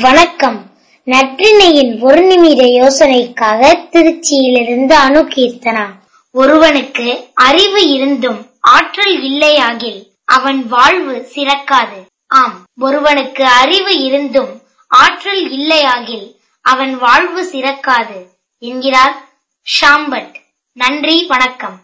வணக்கம். நற்றினையின் ஒரு நிமிட யோசனைக்காக திருச்சியிலிருந்து அணு கீர்த்தனா ஒருவனுக்கு அறிவு இருந்தும் ஆற்றல் இல்லையாகில் அவன் வாழ்வு சிறக்காது. ஆம் ஒருவனுக்கு அறிவு இருந்தும் ஆற்றல் இல்லையாகில் அவன் வாழ்வு சிறக்காது என்கிறார் ஷாம்பட். நன்றி வணக்கம்.